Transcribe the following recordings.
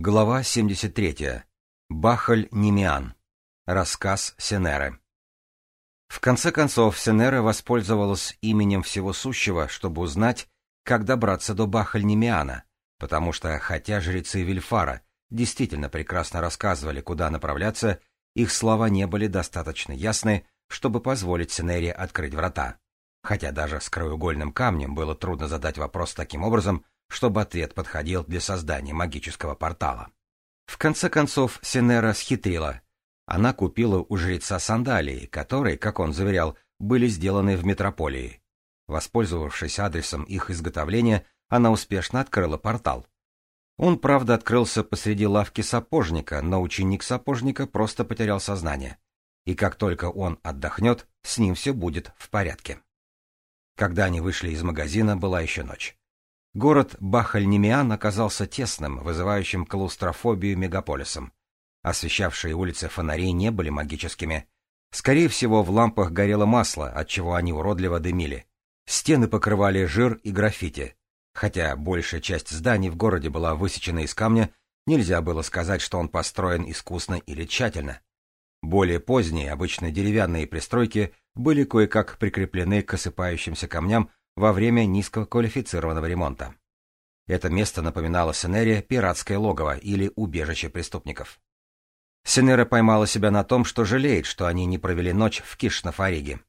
Глава 73. Бахаль Немиан. Рассказ Сенеры. В конце концов, Сенера воспользовалась именем всего сущего, чтобы узнать, как добраться до Бахаль Немиана, потому что, хотя жрецы Вильфара действительно прекрасно рассказывали, куда направляться, их слова не были достаточно ясны, чтобы позволить Сенере открыть врата. Хотя даже с краеугольным камнем было трудно задать вопрос таким образом, чтобы ответ подходил для создания магического портала. В конце концов, Синера схитрила. Она купила у жреца сандалии, которые, как он заверял, были сделаны в метрополии. Воспользовавшись адресом их изготовления, она успешно открыла портал. Он, правда, открылся посреди лавки сапожника, но ученик сапожника просто потерял сознание. И как только он отдохнет, с ним все будет в порядке. Когда они вышли из магазина, была еще ночь. Город Бахальнемиан оказался тесным, вызывающим клаустрофобию мегаполисом. Освещавшие улицы фонари не были магическими. Скорее всего, в лампах горело масло, от чего они уродливо дымили. Стены покрывали жир и граффити. Хотя большая часть зданий в городе была высечена из камня, нельзя было сказать, что он построен искусно или тщательно. Более поздние, обычно деревянные пристройки, были кое-как прикреплены к осыпающимся камням во время низкоквалифицированного ремонта. Это место напоминало Сенере пиратское логово или убежище преступников. Сенера поймала себя на том, что жалеет, что они не провели ночь в Кишнафариге.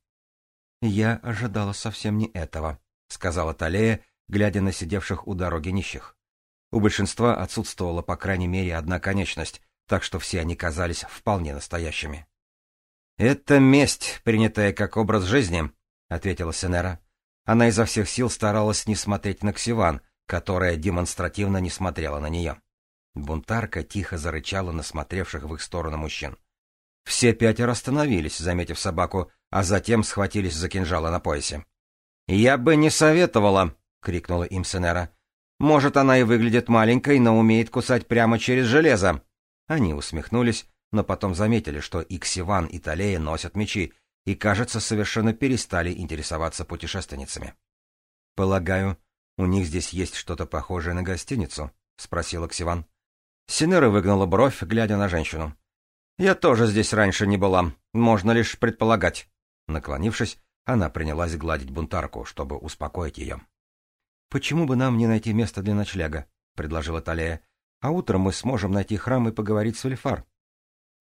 «Я ожидала совсем не этого», — сказала Талея, глядя на сидевших у дороги нищих. У большинства отсутствовала по крайней мере одна конечность, так что все они казались вполне настоящими. «Это месть, принятая как образ жизни», — ответила Сенера. Она изо всех сил старалась не смотреть на Ксиван, которая демонстративно не смотрела на нее. Бунтарка тихо зарычала на смотревших в их сторону мужчин. Все пятеро остановились, заметив собаку, а затем схватились за кинжалы на поясе. «Я бы не советовала!» — крикнула им Сенера. «Может, она и выглядит маленькой, но умеет кусать прямо через железо!» Они усмехнулись, но потом заметили, что и Ксиван, и Талея носят мечи, и, кажется, совершенно перестали интересоваться путешественницами. «Полагаю, у них здесь есть что-то похожее на гостиницу?» — спросила Ксиван. Синера выгнала бровь, глядя на женщину. «Я тоже здесь раньше не была, можно лишь предполагать». Наклонившись, она принялась гладить бунтарку, чтобы успокоить ее. «Почему бы нам не найти место для ночлега?» — предложила Талея. «А утром мы сможем найти храм и поговорить с Ульфар».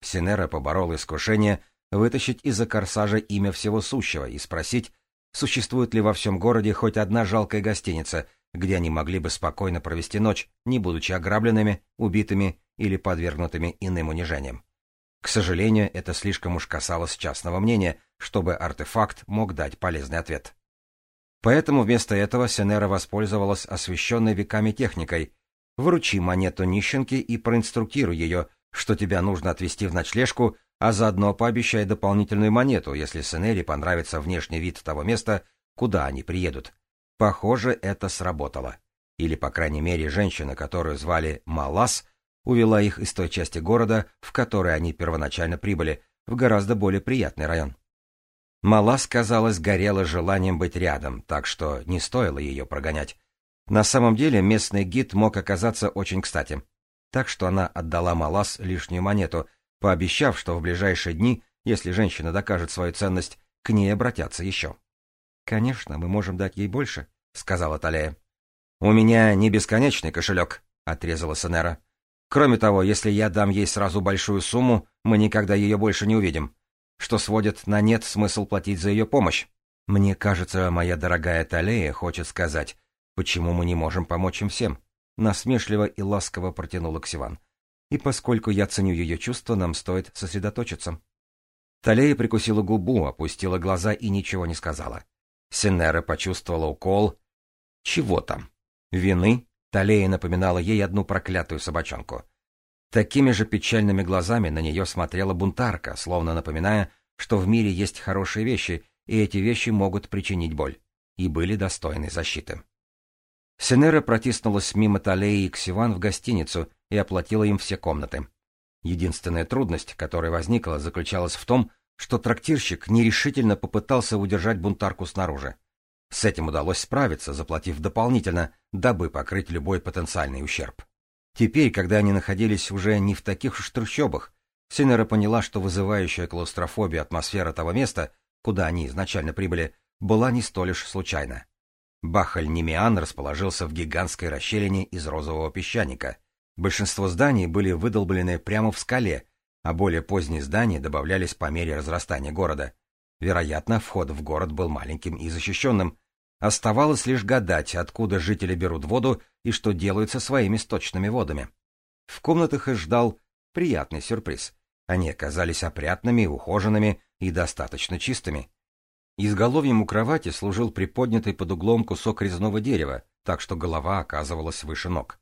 Синера поборола искушение вытащить из-за корсажа имя всего сущего и спросить, существует ли во всем городе хоть одна жалкая гостиница, где они могли бы спокойно провести ночь, не будучи ограбленными, убитыми или подвергнутыми иным унижениям. К сожалению, это слишком уж касалось частного мнения, чтобы артефакт мог дать полезный ответ. Поэтому вместо этого Сенера воспользовалась освещенной веками техникой. Вручи монету нищенке и проинструктируй ее, что тебя нужно отвезти в ночлежку, а заодно пообещай дополнительную монету, если Сенери понравится внешний вид того места, куда они приедут. Похоже, это сработало. Или, по крайней мере, женщина, которую звали Малас, увела их из той части города, в которой они первоначально прибыли, в гораздо более приятный район. Малас, казалось, горела желанием быть рядом, так что не стоило ее прогонять. На самом деле местный гид мог оказаться очень кстати. Так что она отдала Малас лишнюю монету — пообещав, что в ближайшие дни, если женщина докажет свою ценность, к ней обратятся еще. «Конечно, мы можем дать ей больше», — сказала Талея. «У меня не бесконечный кошелек», — отрезала Сенера. «Кроме того, если я дам ей сразу большую сумму, мы никогда ее больше не увидим, что сводит на нет смысл платить за ее помощь. Мне кажется, моя дорогая Талея хочет сказать, почему мы не можем помочь им всем», — насмешливо и ласково протянула Ксиван и поскольку я ценю ее чувства, нам стоит сосредоточиться. Талея прикусила губу, опустила глаза и ничего не сказала. Синера почувствовала укол. Чего там? Вины? Талея напоминала ей одну проклятую собачонку. Такими же печальными глазами на нее смотрела бунтарка, словно напоминая, что в мире есть хорошие вещи, и эти вещи могут причинить боль, и были достойны защиты. Синера протиснулась мимо Талеи и Ксиван в гостиницу, и оплатила им все комнаты. Единственная трудность, которая возникла, заключалась в том, что трактирщик нерешительно попытался удержать бунтарку снаружи. С этим удалось справиться, заплатив дополнительно, дабы покрыть любой потенциальный ущерб. Теперь, когда они находились уже не в таких уж трущобах, Синера поняла, что вызывающая клаустрофобия атмосфера того места, куда они изначально прибыли, была не столь уж случайна. Бахаль-Немиан расположился в гигантской расщелине из розового песчаника — Большинство зданий были выдолблены прямо в скале, а более поздние здания добавлялись по мере разрастания города. Вероятно, вход в город был маленьким и защищенным. Оставалось лишь гадать, откуда жители берут воду и что делают со своими сточными водами. В комнатах их ждал приятный сюрприз. Они оказались опрятными, ухоженными и достаточно чистыми. Изголовьем у кровати служил приподнятый под углом кусок резного дерева, так что голова оказывалась выше ног.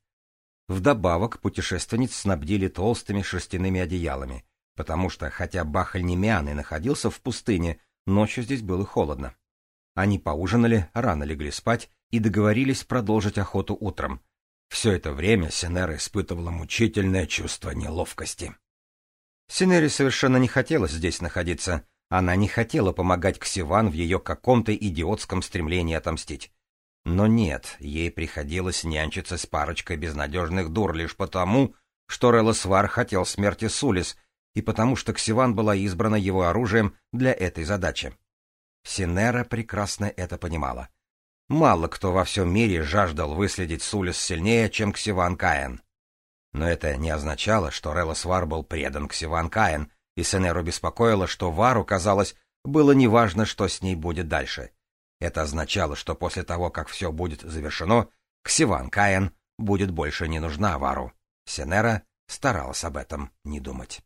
Вдобавок путешественниц снабдили толстыми шерстяными одеялами, потому что, хотя Бахаль-Немян и находился в пустыне, ночью здесь было холодно. Они поужинали, рано легли спать и договорились продолжить охоту утром. Все это время Синер испытывала мучительное чувство неловкости. Синере совершенно не хотелось здесь находиться. Она не хотела помогать Ксиван в ее каком-то идиотском стремлении отомстить. Но нет, ей приходилось нянчиться с парочкой безнадежных дур лишь потому, что Релосвар хотел смерти Сулис, и потому что Ксиван была избрана его оружием для этой задачи. Синера прекрасно это понимала. Мало кто во всем мире жаждал выследить Сулис сильнее, чем Ксиван Каен. Но это не означало, что Релосвар был предан Ксиван Каен, и Синеру беспокоило, что Вару, казалось, было неважно, что с ней будет дальше — это означало, что после того, как все будет завершено, Ксиван Каен будет больше не нужна Вару. Сенера старалась об этом не думать.